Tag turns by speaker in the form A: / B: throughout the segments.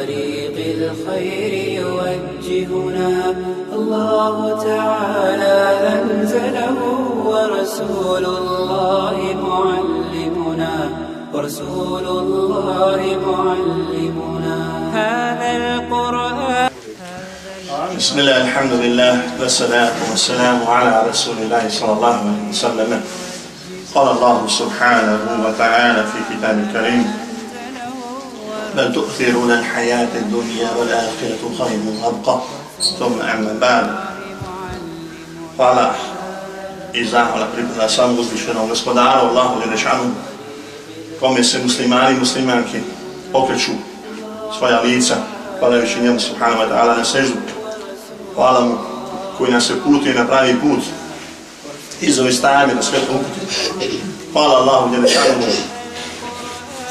A: لطريق الخير يوجهنا. الله تعالى أنزله ورسول الله معلمنا. ورسول الله معلمنا. هذا القرآن.
B: بسم الله الحمد لله والصلاة والسلام على رسول الله صلى الله عليه وسلم. قال الله سبحانه وتعالى في كتاب الكريم بل تؤثرون الحياة الدنيا والآخرة خير وأبقى ثم أما بعد Hvala i zahvala pripada samom uzvišenom gospodaru, Allahu Đelešanu, kome se muslimani i muslimanke okreću svoja lica, hvalajući njemu subhanahu wa ta'ala na seždu. Hvala mu koji nas je putio na pravi put iz ove stajame na svetu uputi. Hvala Allahu Đelešanu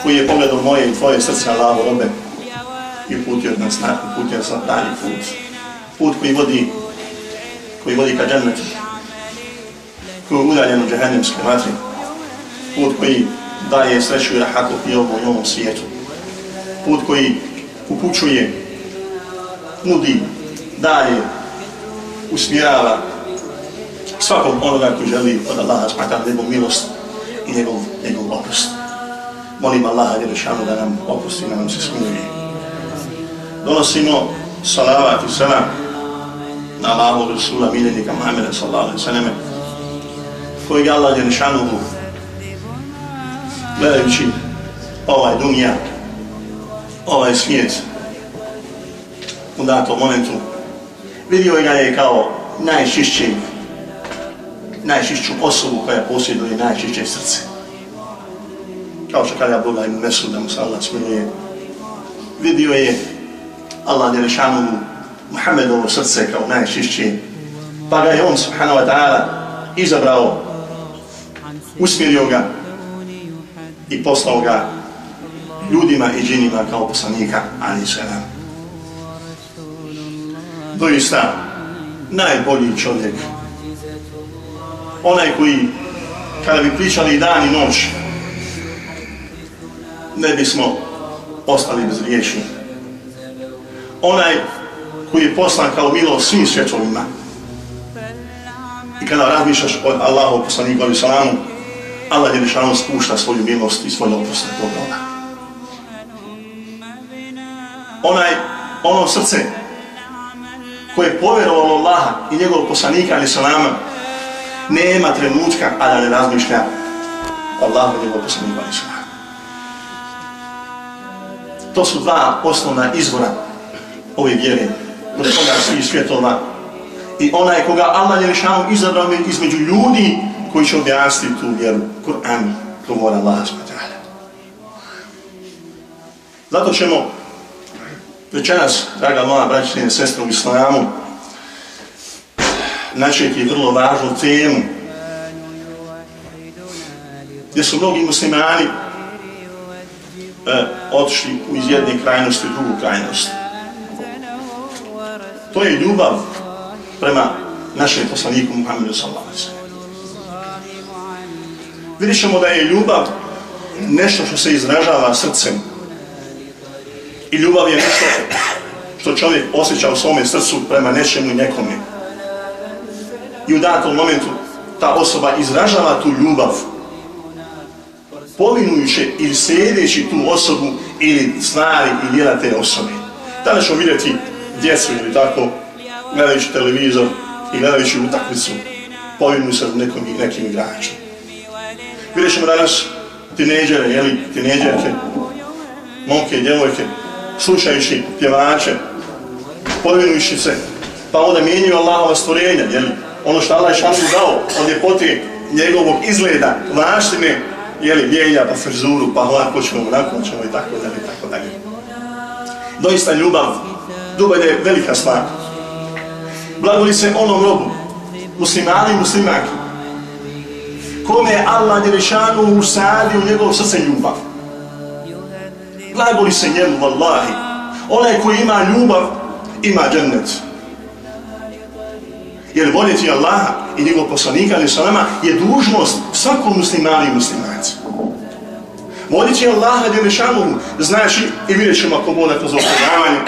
B: koji je pogledao moje i tvoje srce Allahu robe i putio nas na, putio nas na put. Put koji vodi koji vodi ka džennetu, koji je udaljen od džehennemske vatre. put koji daje sreću i rahatu i ovom i ovom svijetu, put koji upućuje, nudi, daje, usmjerava svakom onoga koji želi od Allaha smata njegov milost i njegov, njegov oprost. Molim Allaha Đelešanu da nam opusti, da nam se smiluje. Donosimo salavat i salam na Allahu Rasula miljenika Muhammeda sallallahu alaihi sallam kojeg ga Allah Đelešanuhu gledajući ovaj dunja, ovaj svijet u datom momentu vidio ga je kao najčišćeg najčišću osobu koja posjeduje najčišće srce kao što kada Boga ima mesu da mu se Allah smiluje. Vidio je Allah Jerešanu Muhammedovo srce kao najčišće, pa ga je on, subhanahu wa ta'ala, izabrao, usmjerio ga i poslao ga ljudima i džinima kao poslanika, ali se. Doista, najbolji čovjek, onaj koji, kada bi pričali dan i noć, ne bismo ostali bez riječi. Onaj koji je poslan kao milo svim svjetovima. I kada razmišljaš o Allahu poslaniku alaihi salamu, Allah je lišano spušta svoju milost i svoju oprost na toga. Onaj, ono srce koje je povjerovalo Allaha i njegovog poslanika alaihi salama, nema trenutka, a da ne razmišlja Allahu i njegovog poslanika alaihi salama. To su dva osnovna izvora ove vjere. Gospodar svih svjetova. I onaj koga Allah je lišao izabrao između ljudi koji će objasniti tu vjeru, Kur'an, govor Allah s.w.t. Zato ćemo večeras, draga moja braćina i sestra u Islamu, načeti vrlo važnu temu gdje su mnogi muslimani e, otišli iz jedne krajnosti u drugu krajnost. To je ljubav prema našem poslaniku Muhammedu sallallahu. Vidjet ćemo da je ljubav nešto što se izražava srcem. I ljubav je nešto što čovjek osjeća u svome srcu prema nečemu i nekome. I u datom momentu ta osoba izražava tu ljubav spominujući ili sljedeći tu osobu ili stvari i djela te osobe. Tada ćemo vidjeti djecu ili tako, gledajući televizor i gledajući utakmicu, povinuju se nekom, nekim igračom. Vidjet ćemo danas tineđere, jeli, tineđerke, momke i djevojke, slušajući pjevače, povinujući se, pa onda mijenjuju Allahova stvorenja, jeli, ono što Allah je šansu dao od ljepote njegovog izgleda, vaštine, jeli, mijenja pa frizuru, pa ovako ćemo, onako ćemo i tako dalje, tako dalje. Doista ljubav Ljubav velika stvar. Blagoli se onom robu, muslimani i muslimanki, kome je Allah Đelešanu usadio u njegov srce ljubav. Blagoli se njemu, vallahi. Onaj koji ima ljubav, ima džennet. Jer voljeti Allaha i njegov poslanika, ali salama, je dužnost svakom muslimani i muslimanci. Voljeti Allaha Đelešanu znači, i vidjet ćemo ako bude kroz opredavanje,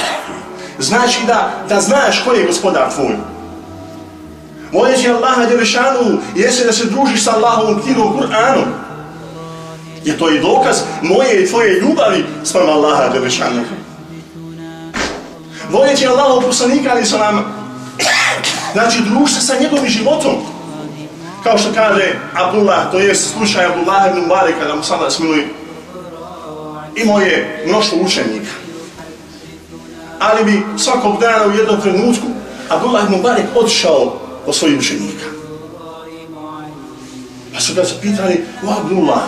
B: znači da, da znaš ko je gospodar tvoj. Voljeti Allaha Đelešanu jeste da se družiš sa Allahovom knjigom Kur'anom. Je to i dokaz moje i tvoje ljubavi sprem Allaha Đelešanu. Voleći Allahov poslanika ali sa. Znači druži se sa njegovim životom. Kao što kaže Abdullah, to je slučaj Abdullah ibn Mubarak, kada mu sada smiluje. Imao je mnoštvo učenika. Ali bi svakog dana u jednom trenutku Abdullah ibn Barek odšao po svojih učenika. Pa su ga zapitali, o Abdullah,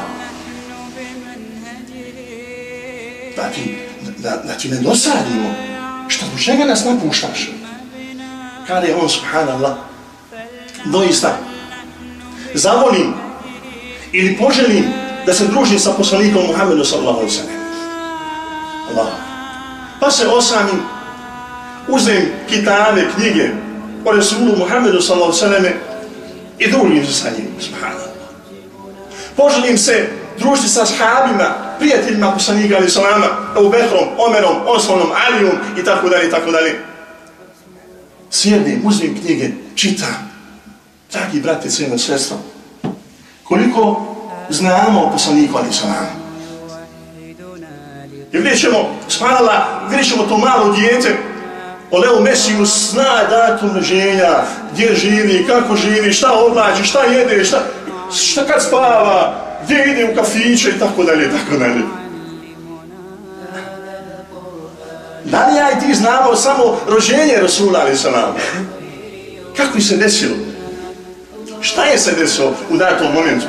B: da ti, da, da ti ne dosadimo, što čega nas napuštaš? Kada je on, subhanallah, doista, zavolim ili poželim da se družim sa poslanikom Muhammedu sallallahu alaihi sallam. Allah. Pa se osamim, uzem kitabe, knjige, o Resulu Muhammedu sallallahu sallam i družim se sa njim, subhanallah. Poželim se družiti sa sahabima, prijateljima poslanika ali sallama, Ebu Bekrom, Omerom, Osmanom, Alijom i tako dalje, i tako dalje. Sjedim, uzmim knjige, čitam. Dragi brate, cijena sestra, koliko znamo o poslaniku ali salama. I vidjet ćemo, spanala, vidjet ćemo to malo dijete, o Leo Mesiju zna datum ženja, gdje živi, kako živi, šta oblači, šta jede, šta, šta kad spava, gdje ide u kafiće i tako dalje, tako dalje. Da li ja i ti znamo samo rođenje Rasula ali sa nama? Kako se desilo? Šta je se desilo u datom momentu?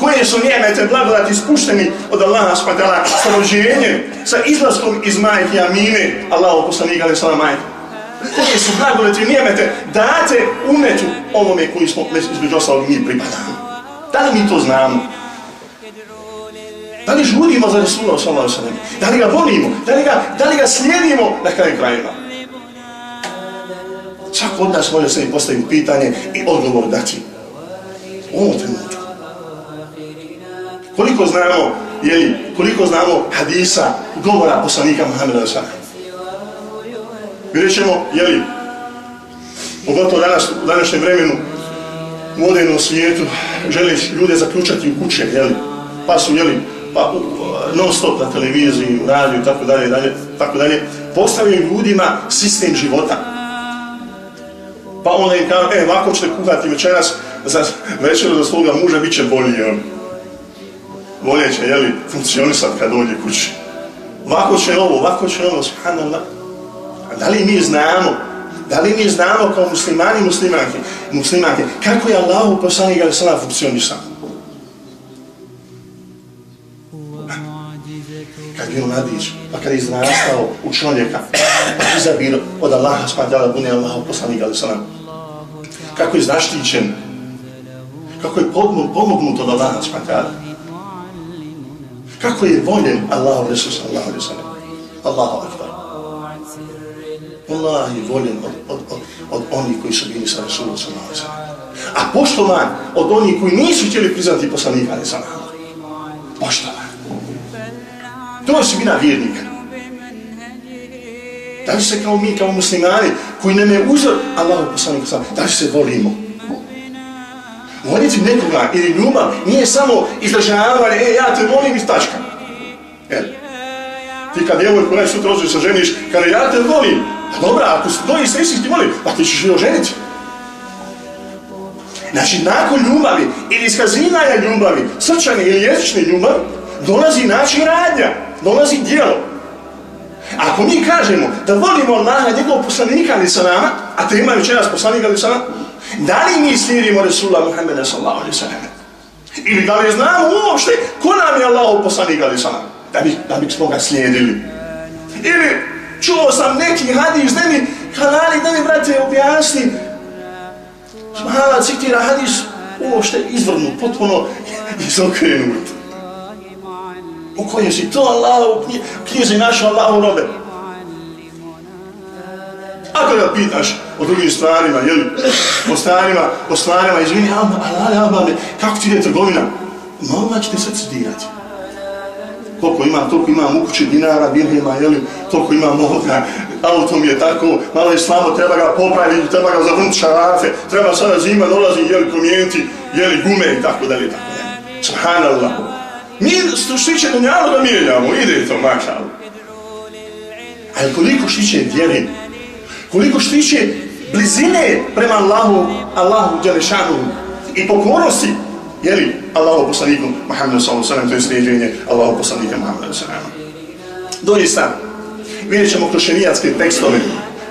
B: koje su njemete blagodati ispušteni od Allaha spadala sa roženjem, sa izlaskom iz majke Amine, Allahu poslanika ali sada majke. Koje su blagodati njemete date umetu ovome koji smo između ostalog mi pripadamo. Da li mi to znamo? Da li žudimo za Resulullah sallallahu alaihi sallam? Da li ga volimo? Da li ga, da li ga slijedimo na kraju krajima? Svako od nas može se postaviti pitanje i odgovor dati. U ovom trenutku. Koliko znamo, jeli, koliko znamo hadisa, govora poslanika Muhammeda sallam? Mi rećemo, jeli, pogotovo danas, u današnjem vremenu, u modernom svijetu, žele ljude zaključati u kuće, jeli, pa su, jeli, pa non stop na televiziji, u radiju, tako dalje, dalje, tako dalje, postavljaju ljudima sistem života. Pa onda im kao, e, ovako ćete kuhati večeras, za večeru za svoga muža, bit će bolji, bolje će, jeli, funkcionisati kad dođe kući. Ovako će ovo, ovako će ovo, subhanallah. A da li mi znamo, da li mi znamo kao muslimani muslimanke, muslimanke, kako je Allah u poslani ga sada funkcionisao? Kad bio mladić, pa kad je izrastao u čovjeka, pa izabir od Allaha spadala bune Allah u poslani ali sam Kako je zaštićen, kako je pomognut od Allaha spadala. Kako je voljen Allahu Resul sallallahu alaihi sallam. Allahu akbar. Allah je voljen od, od, od, od onih koji su bili sa Resulom sallallahu alaihi sallam. A poštovan od onih koji nisu htjeli priznati poslanika alaihi sallam. Poštovan. To je osobina vjernika. Da li se kao mi, kao muslimani, koji nam je uzor Allahu poslanik sallallahu da li se volimo? Voliti nekoga ili ljubav nije samo izražavanje, e, ja te volim iz tačka. E, ti kad djevoj koja sutra ozir se ženiš, kada ja te volim, pa dobra, ako se doista istinski volim, pa ti ćeš je oženiti. Znači, nakon ljubavi ili iskazivanja ljubavi, srčane ili jezične ljubav, dolazi način radnja, dolazi dijelo. Ako mi kažemo da volimo Allaha njegovog poslanika ali sa nama, a te imaju čeras poslanika ali sa nama, Da li mi slijedimo Resulullah Muhammeda sallahu alaihi sallam? Ili da li znamo uopšte ko nam je Allah poslanik sa nama? Da bi, da bi smo ga slijedili. Ili čuo sam neki hadis, da mi kanali, da mi brate objasni. Smahala citira hadis uopšte izvrnu, potpuno izokrenut. U kojem si to Allah u knjizi našo Allah u robe. Ako ga pitaš o drugim stvarima, jel, o stvarima, o stvarima, izvini, Allah, Allah, kako ti ide trgovina? Malo će te srce dirati koliko ima, toliko imam u kući dinara, dirhema, jel, toliko imam ovoga, auto mi je tako, malo je slabo, treba ga popraviti, treba ga zavrnuti šarafe, treba sada zima, dolazi, jel, promijenti, jel, gume i tako dalje, tako dalje. Subhanallah. Mi što će dunjalu da mijenjamo, ide to, mašal. Ali koliko štiće vjeri, koliko štiće blizine prema Allahu, Allahu Đelešanu i pokornosti, jeli, Allahu poslaniku Muhammedu sallallahu sallam, to je slijedženje Allahu poslanika Muhammedu sallam. Doista, vidjet ćemo krošenijatske tekstove,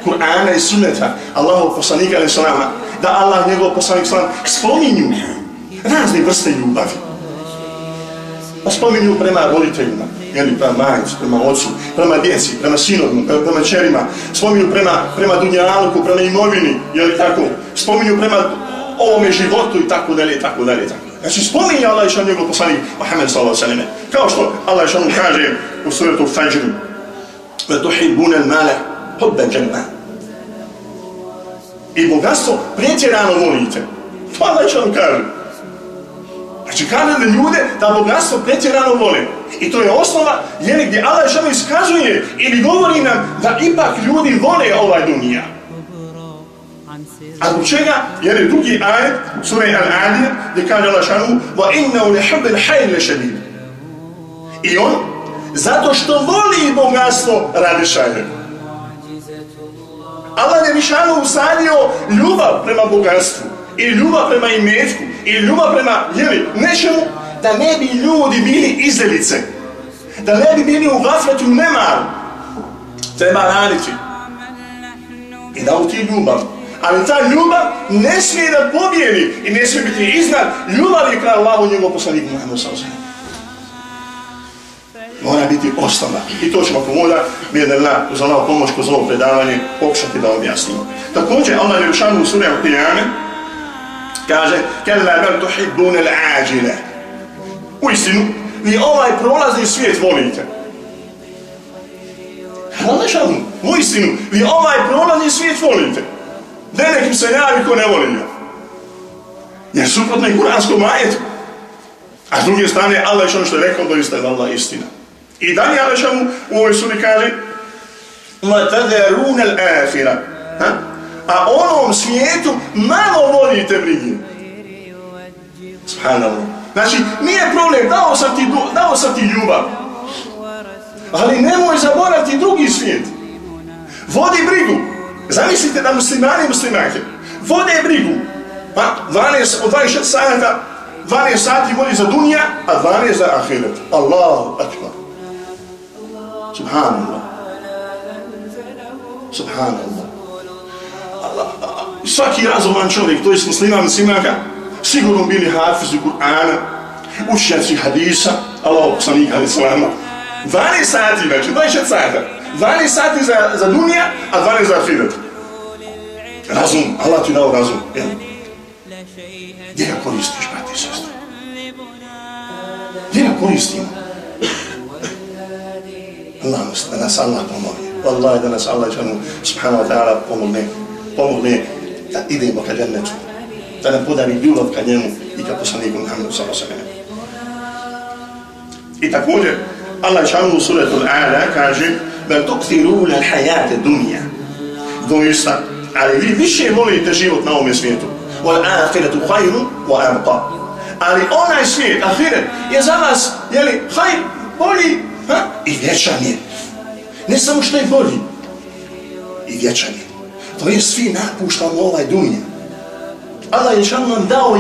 B: Kur'ana i sunneta, Allahu poslanika sallam, da Allah njegov poslanik sallam spominju razne vrste ljubavi. Pa spominju prema roditeljima, jeli, prema majicu, prema ocu, prema djeci, prema sinovima, prema, prema čerima, spominju prema, prema dunjalku, prema imovini, jeli tako, spominju prema ovome životu i tako dalje, i tako dalje, tako dalje. Znači spominje Allah i šan njegov poslanik Muhammed sallallahu sallam. Kao što Allah i šan kaže u suratu Fajru, ve الْمَالَ al-mala hubban. I bogatstvo pretjerano volite. To Allah i šan kaže. Znači kaže da ljude da bogatstvo pretjerano vole. I to je osnova jeli gdje Allah i šan iskazuje ili govori nam da ipak ljudi vole ovaj dunija. A zbog čega? Jer je drugi ajet, sura Al-Adiyat, gdje kaže Allah šanu وَإِنَّهُ لِحُبِّ الْحَيْلِ لَشَدِيدِ I on, zato što voli bogatstvo, radi šajde. Allah je Mišanu usadio ljubav prema bogatstvu, ili ljubav prema imetku, ili ljubav prema, jeli, nečemu, da ne bi ljudi bili izdelice, da ne bi bili u gafletu nemaru. Treba raditi. I da u ti ljubav, Ali ta ljubav ne smije da pobijeni i ne smije biti iznad ljubavi kada Allahu njegov poslanik Muhammed sa. Mora biti osnovna. I to ćemo pomoda, mi je da na, uz Allah pomoć kroz ovo predavanje pokušati da objasnimo. Također, Allah je rešanu u suri Al-Qiyame, kaže, Kella bel tuhibbun al-ađile. U istinu, vi ovaj prolazni svijet volite. Allah je rešanu, u istinu, vi ovaj prolazni svijet volite. Ne nekim se javi ko ne voli ga. Jer suprotno je kuranskom majetu. A s druge strane, Allah je ono što je rekao, doista je Allah istina. I dalje Allah je u ovoj suri kaže وَتَذَرُونَ الْآفِرَ A onom svijetu malo volite brige. Subhanallah. Znači, nije problem, dao sam ti, dao sam ti ljubav. Ali nemoj zaboraviti drugi svijet. Vodi brigu. Zamislite da muslimani i muslimanke vode brigu, pa 12, od 26 sata, 12 sati vodi za dunja, a 12 za ahiret. Allahu akbar. Subhanallah. Subhanallah. Svaki razuman čovjek, to je musliman muslimanka, sigurno bili hafizi Kur'ana, učenjaci hadisa, Allah poslanika ali salama. 12 sati, znači, 26 sata. 12 sati za, za dunija, a 12 za afiret. Razum, Allah ti dao razum. Jel? Gdje ga koristiš, brati i sestri? Gdje ga koristimo? Allah nas, da nas Allah pomogne. Wallahi da nas Allah subhanahu wa ta'ala, pomogne. Pomogne da idemo ka džennetu. Da nam podari ljubav ka njemu i ka poslaniku Muhammedu sallallahu I također, Allah čanu u Al-Ala kaže bel tukthiruna al-hayata dunya. Doista, ali vi više volite život na ovom svijetu. Wal ahiretu khayru wa abqa. Ali onaj svijet, ahiret, je za vas, jeli, haj, bolji, ha? i vječan je. Ne samo što je bolji, i vječan je. To je svi napuštamo ovaj dunje. Allah je šan nam dao